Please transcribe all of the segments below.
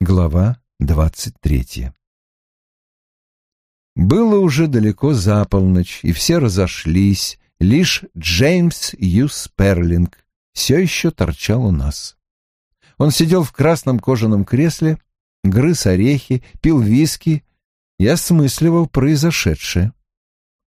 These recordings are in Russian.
Глава двадцать третья Было уже далеко за полночь, и все разошлись, лишь Джеймс Ю Сперлинг все еще торчал у нас. Он сидел в красном кожаном кресле, грыз орехи, пил виски и осмысливал произошедшее.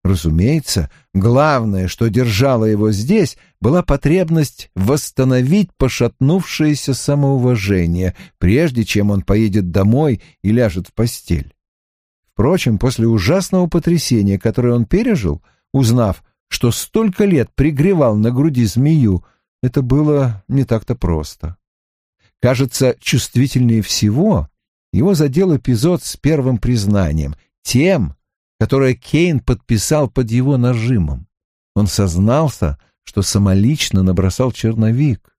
Разумеется, главное, что держало его здесь, была потребность восстановить пошатнувшееся самоуважение, прежде чем он поедет домой и ляжет в постель. Впрочем, после ужасного потрясения, которое он пережил, узнав, что столько лет пригревал на груди змею, это было не так-то просто. Кажется, чувствительнее всего его задел эпизод с первым признанием, тем, которое Кейн подписал под его нажимом. Он сознался, что самолично набросал черновик.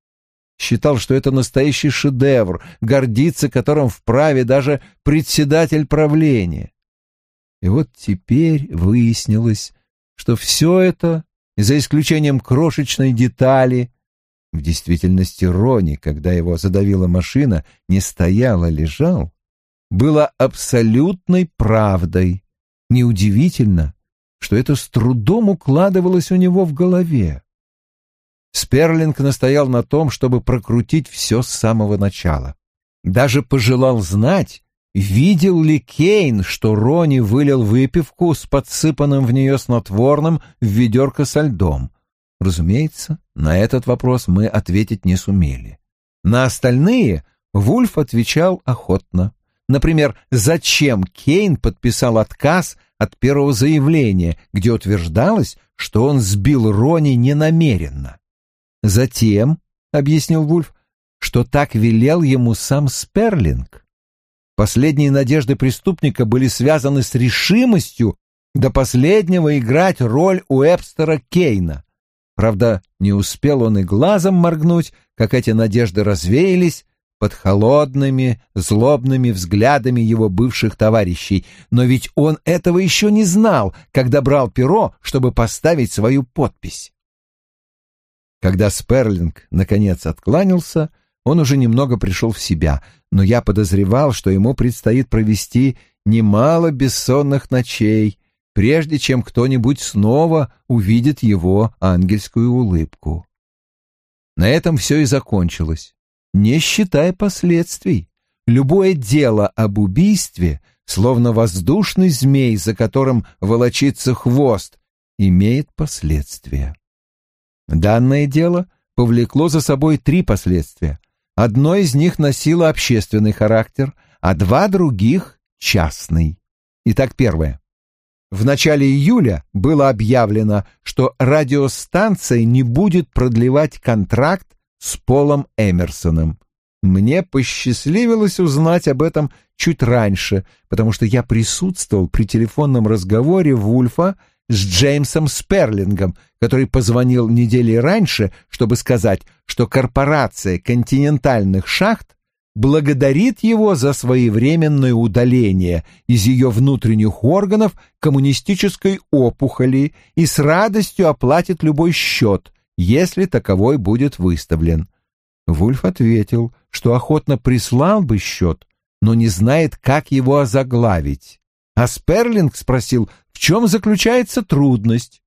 Считал, что это настоящий шедевр, гордиться которым вправе даже председатель правления. И вот теперь выяснилось, что все это, за исключением крошечной детали, в действительности Рони, когда его задавила машина, не стоял, а лежал, было абсолютной правдой. Неудивительно, что это с трудом укладывалось у него в голове. Сперлинг настоял на том, чтобы прокрутить все с самого начала. Даже пожелал знать, видел ли Кейн, что Рони вылил выпивку с подсыпанным в нее снотворным в ведерко со льдом. Разумеется, на этот вопрос мы ответить не сумели. На остальные Вульф отвечал охотно. Например, зачем Кейн подписал отказ от первого заявления, где утверждалось, что он сбил Рони ненамеренно. Затем, — объяснил Вульф, — что так велел ему сам Сперлинг. Последние надежды преступника были связаны с решимостью до последнего играть роль у Эбстера Кейна. Правда, не успел он и глазом моргнуть, как эти надежды развеялись, под холодными, злобными взглядами его бывших товарищей, но ведь он этого еще не знал, когда брал перо, чтобы поставить свою подпись. Когда Сперлинг, наконец, откланялся, он уже немного пришел в себя, но я подозревал, что ему предстоит провести немало бессонных ночей, прежде чем кто-нибудь снова увидит его ангельскую улыбку. На этом все и закончилось не считая последствий. Любое дело об убийстве, словно воздушный змей, за которым волочится хвост, имеет последствия. Данное дело повлекло за собой три последствия. Одно из них носило общественный характер, а два других — частный. Итак, первое. В начале июля было объявлено, что радиостанция не будет продлевать контракт с Полом Эмерсоном. Мне посчастливилось узнать об этом чуть раньше, потому что я присутствовал при телефонном разговоре Вульфа с Джеймсом Сперлингом, который позвонил недели раньше, чтобы сказать, что корпорация континентальных шахт благодарит его за своевременное удаление из ее внутренних органов коммунистической опухоли и с радостью оплатит любой счет, если таковой будет выставлен. Вульф ответил, что охотно прислал бы счет, но не знает, как его озаглавить. А Сперлинг спросил, в чем заключается трудность.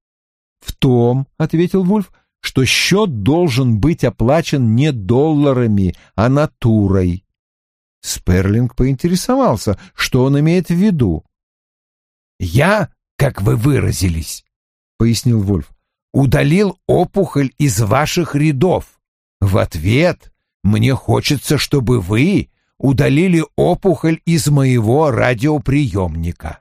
«В том», — ответил Вульф, — «что счет должен быть оплачен не долларами, а натурой». Сперлинг поинтересовался, что он имеет в виду. «Я, как вы выразились», — пояснил Вульф, удалил опухоль из ваших рядов. В ответ мне хочется, чтобы вы удалили опухоль из моего радиоприемника.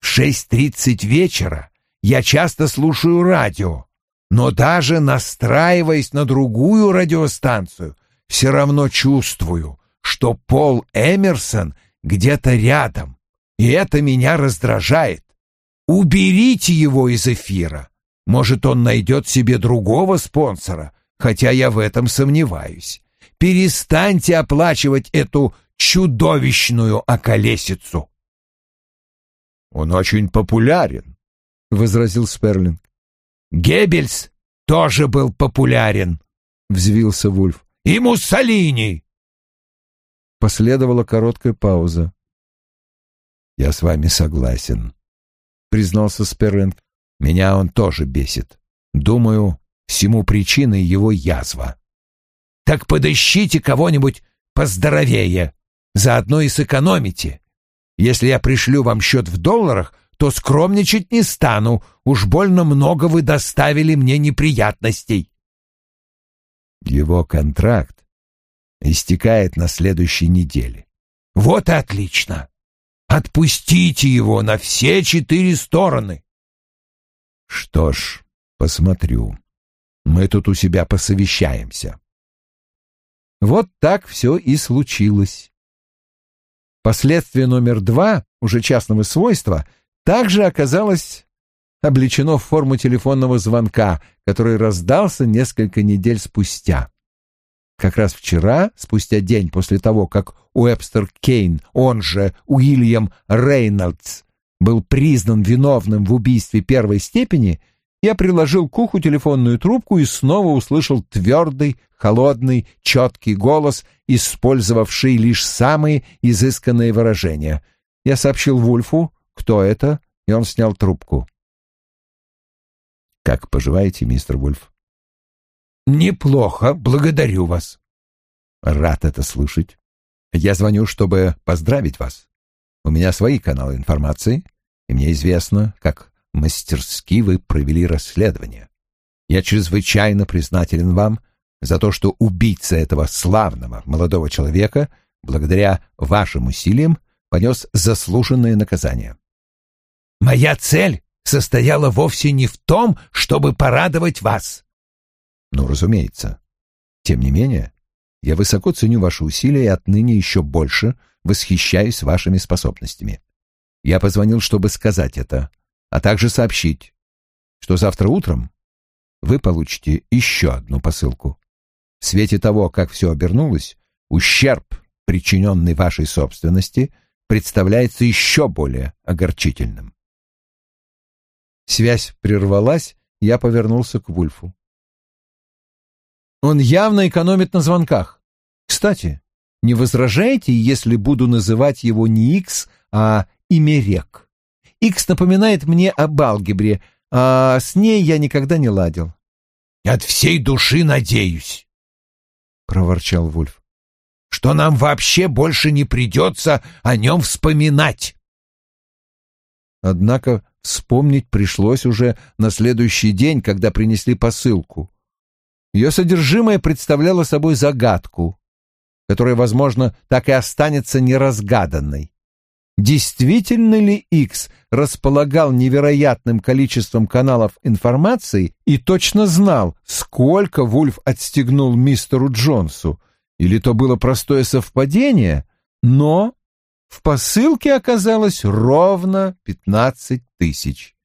В 6.30 вечера я часто слушаю радио, но даже настраиваясь на другую радиостанцию, все равно чувствую, что Пол Эмерсон где-то рядом, и это меня раздражает. Уберите его из эфира. Может, он найдет себе другого спонсора, хотя я в этом сомневаюсь. Перестаньте оплачивать эту чудовищную околесицу. Он очень популярен, возразил Сперлинг. Геббельс тоже был популярен, взвился Вульф. И Муссолини. Последовала короткая пауза. «Я с вами согласен», — признался Сперленд. «Меня он тоже бесит. Думаю, всему причиной его язва». «Так подыщите кого-нибудь поздоровее, заодно и сэкономите. Если я пришлю вам счет в долларах, то скромничать не стану, уж больно много вы доставили мне неприятностей». Его контракт истекает на следующей неделе. Вот и отлично. Отпустите его на все четыре стороны. Что ж, посмотрю. Мы тут у себя посовещаемся. Вот так все и случилось. Последствие номер два, уже частного свойства, также оказалось облечено в форму телефонного звонка, который раздался несколько недель спустя. Как раз вчера, спустя день после того, как Уэбстер Кейн, он же Уильям Рейнольдс, был признан виновным в убийстве первой степени, я приложил к уху телефонную трубку и снова услышал твердый, холодный, четкий голос, использовавший лишь самые изысканные выражения. Я сообщил Вульфу, кто это, и он снял трубку. «Как поживаете, мистер Вульф?» «Неплохо, благодарю вас». «Рад это слышать. Я звоню, чтобы поздравить вас. У меня свои каналы информации, и мне известно, как мастерски вы провели расследование. Я чрезвычайно признателен вам за то, что убийца этого славного молодого человека, благодаря вашим усилиям, понес заслуженное наказание. Моя цель состояла вовсе не в том, чтобы порадовать вас. Ну, разумеется. Тем не менее, я высоко ценю ваши усилия и отныне еще больше восхищаюсь вашими способностями. Я позвонил, чтобы сказать это, а также сообщить, что завтра утром вы получите еще одну посылку. В свете того, как все обернулось, ущерб, причиненный вашей собственности, представляется еще более огорчительным. Связь прервалась, я повернулся к Вульфу. Он явно экономит на звонках. Кстати, не возражаете, если буду называть его не Икс, а Имерек? Икс напоминает мне об алгебре, а с ней я никогда не ладил. «От всей души надеюсь», — проворчал Вульф, «что нам вообще больше не придется о нем вспоминать». Однако вспомнить пришлось уже на следующий день, когда принесли посылку. Ее содержимое представляло собой загадку, которая, возможно, так и останется неразгаданной. Действительно ли X располагал невероятным количеством каналов информации и точно знал, сколько Вульф отстегнул мистеру Джонсу, или то было простое совпадение, но в посылке оказалось ровно пятнадцать тысяч.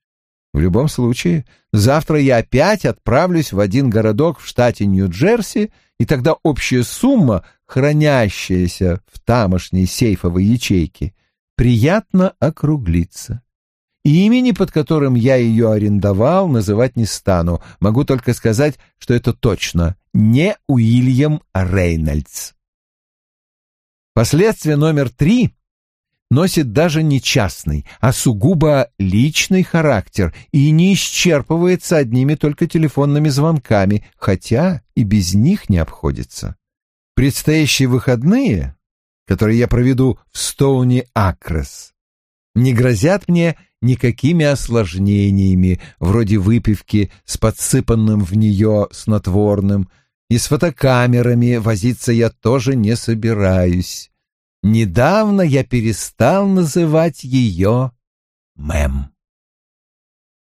В любом случае, завтра я опять отправлюсь в один городок в штате Нью-Джерси, и тогда общая сумма, хранящаяся в тамошней сейфовой ячейке, приятно округлится. Имени, под которым я ее арендовал, называть не стану. Могу только сказать, что это точно не Уильям Рейнольдс. Последствие номер три носит даже не частный, а сугубо личный характер и не исчерпывается одними только телефонными звонками, хотя и без них не обходится. Предстоящие выходные, которые я проведу в Стоуне Акрес, не грозят мне никакими осложнениями, вроде выпивки с подсыпанным в нее снотворным, и с фотокамерами возиться я тоже не собираюсь. Недавно я перестал называть ее Мэм.